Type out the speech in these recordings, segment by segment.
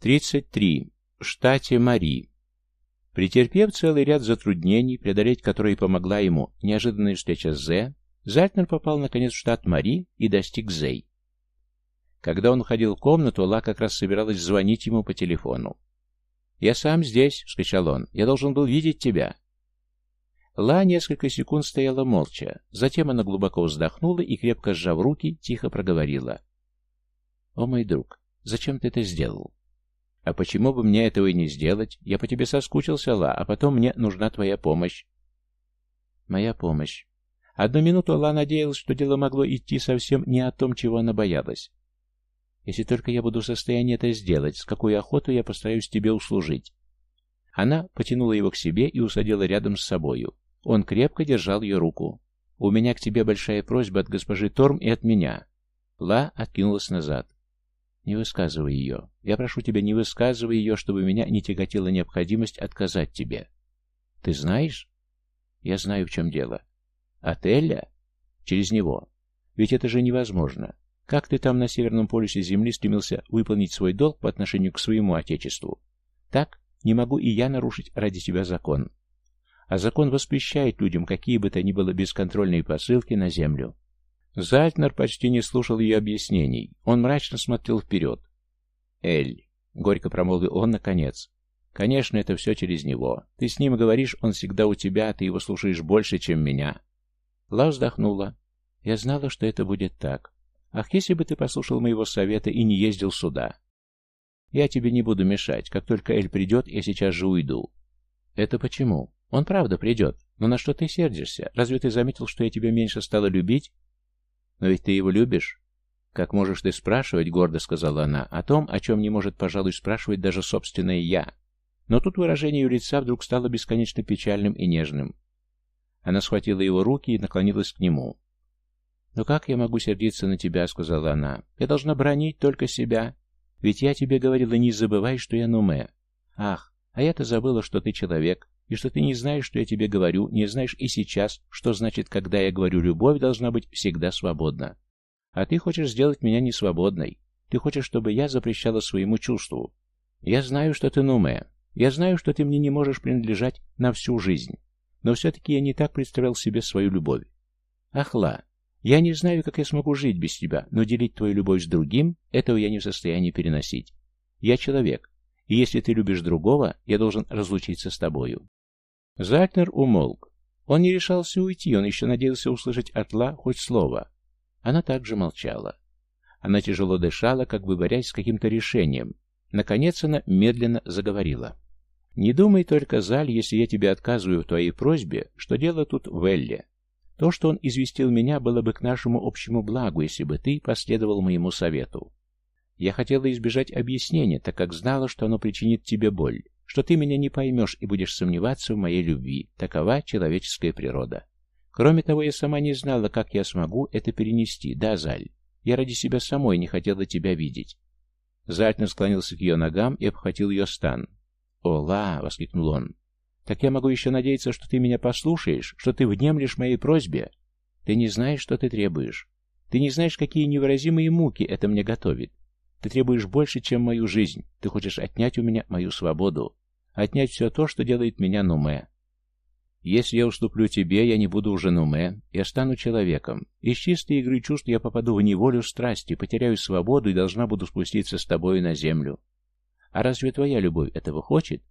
33. В штате Мари. Претерпев целый ряд затруднений, преодолеть которые помогла ему неожиданная встреча с Зе, Зальтнер попал наконец в штат Мари и достиг Зей. Когда он входил в комнату, Ла как раз собиралась звонить ему по телефону. «Я сам здесь!» — вскричал он. «Я должен был видеть тебя!» Ла несколько секунд стояла молча. Затем она глубоко вздохнула и, крепко сжав руки, тихо проговорила. «О, мой друг, зачем ты это сделал?» «А почему бы мне этого и не сделать? Я по тебе соскучился, Ла, а потом мне нужна твоя помощь». «Моя помощь». Одну минуту Ла надеялась, что дело могло идти совсем не о том, чего она боялась. «Если только я буду в состоянии это сделать, с какой охотой я постараюсь тебе услужить». Она потянула его к себе и усадила рядом с собою. Он крепко держал ее руку. «У меня к тебе большая просьба от госпожи Торм и от меня». Ла откинулась назад. Не высказывай ее. Я прошу тебя, не высказывай ее, чтобы меня не тяготила необходимость отказать тебе. Ты знаешь? Я знаю, в чем дело. От Элля? Через него. Ведь это же невозможно. Как ты там на Северном полюсе Земли стремился выполнить свой долг по отношению к своему Отечеству? Так не могу и я нарушить ради тебя закон. А закон воспрещает людям какие бы то ни было бесконтрольные посылки на Землю. Зальтнер почти не слушал ее объяснений. Он мрачно смотрел вперед. «Эль», — горько промолвил он наконец, — «конечно, это все через него. Ты с ним говоришь, он всегда у тебя, ты его слушаешь больше, чем меня». Ла вздохнула. «Я знала, что это будет так. Ах, если бы ты послушал моего совета и не ездил сюда. Я тебе не буду мешать. Как только Эль придет, я сейчас же уйду». «Это почему? Он правда придет. Но на что ты сердишься? Разве ты заметил, что я тебя меньше стала любить? «Но ведь ты его любишь?» «Как можешь ты спрашивать, — гордо сказала она, — о том, о чем не может, пожалуй, спрашивать даже собственное «я». Но тут выражение ее лица вдруг стало бесконечно печальным и нежным. Она схватила его руки и наклонилась к нему. «Но как я могу сердиться на тебя?» — сказала она. «Я должна бронить только себя. Ведь я тебе говорила, не забывай, что я Нуме. Ах, а я-то забыла, что ты человек, и что ты не знаешь, что я тебе говорю, не знаешь и сейчас, что значит, когда я говорю «любовь должна быть всегда свободна». А ты хочешь сделать меня несвободной. Ты хочешь, чтобы я запрещала своему чувству. Я знаю, что ты Нуме. Я знаю, что ты мне не можешь принадлежать на всю жизнь. Но все-таки я не так представлял себе свою любовь. Ахла, я не знаю, как я смогу жить без тебя, но делить твою любовь с другим, этого я не в состоянии переносить. Я человек, и если ты любишь другого, я должен разлучиться с тобою. Зальтнер умолк. Он не решался уйти, он еще надеялся услышать от Ла хоть слово. Она также молчала. Она тяжело дышала, как бы борясь с каким-то решением. Наконец она медленно заговорила. «Не думай только, Заль, если я тебе отказываю в твоей просьбе, что дело тут в Элле. То, что он известил меня, было бы к нашему общему благу, если бы ты последовал моему совету. Я хотела избежать объяснения, так как знала, что оно причинит тебе боль что ты меня не поймешь и будешь сомневаться в моей любви. Такова человеческая природа. Кроме того, я сама не знала, как я смогу это перенести. Да, Заль, я ради себя самой не хотела тебя видеть. Зальтнер склонился к ее ногам и обхватил ее стан. «Ола!» — воскликнул он. «Так я могу еще надеяться, что ты меня послушаешь, что ты внемлешь моей просьбе. Ты не знаешь, что ты требуешь. Ты не знаешь, какие невыразимые муки это мне готовит. Ты требуешь больше, чем мою жизнь. Ты хочешь отнять у меня мою свободу. Отнять все то, что делает меня Нуме. Если я уступлю тебе, я не буду уже Нуме. Я стану человеком. Из чистой игры чувств я попаду в неволю страсти, потеряю свободу и должна буду спуститься с тобой на землю. А разве твоя любовь этого хочет?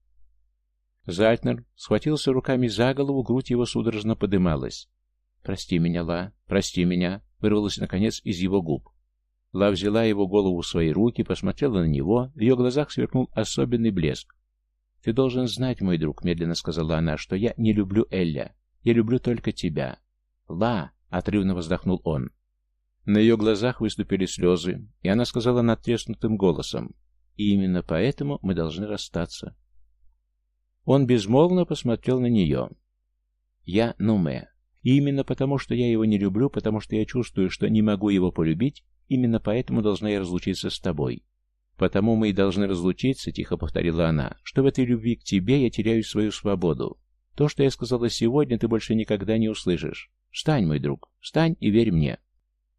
Зальтнер схватился руками за голову, грудь его судорожно подымалась. «Прости меня, Ла, прости меня», — вырвалось, наконец, из его губ. Ла взяла его голову в свои руки, посмотрела на него, в ее глазах сверкнул особенный блеск. «Ты должен знать, мой друг», — медленно сказала она, — «что я не люблю Элля. Я люблю только тебя». «Ла», — отрывно вздохнул он. На ее глазах выступили слезы, и она сказала надтреснутым голосом, «И именно поэтому мы должны расстаться». Он безмолвно посмотрел на нее. «Я Нуме. И именно потому, что я его не люблю, потому что я чувствую, что не могу его полюбить, Именно поэтому должна я разлучиться с тобой. Потому мы и должны разлучиться, тихо повторила она, что в этой любви к тебе я теряю свою свободу. То, что я сказала сегодня, ты больше никогда не услышишь. Встань, мой друг, встань и верь мне.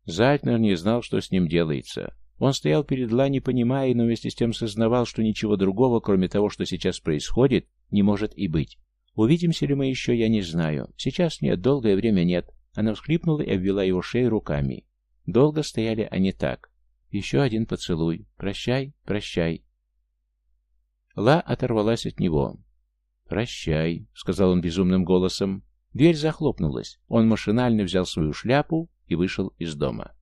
Зальтнер не знал, что с ним делается. Он стоял перед Ла, не понимая, но вместе с тем сознавал, что ничего другого, кроме того, что сейчас происходит, не может и быть. Увидимся ли мы еще, я не знаю. Сейчас нет, долгое время нет. Она всхлипнула и обвела его шею руками. Долго стояли они так. Еще один поцелуй. Прощай, прощай. Ла оторвалась от него. «Прощай», — сказал он безумным голосом. Дверь захлопнулась. Он машинально взял свою шляпу и вышел из дома.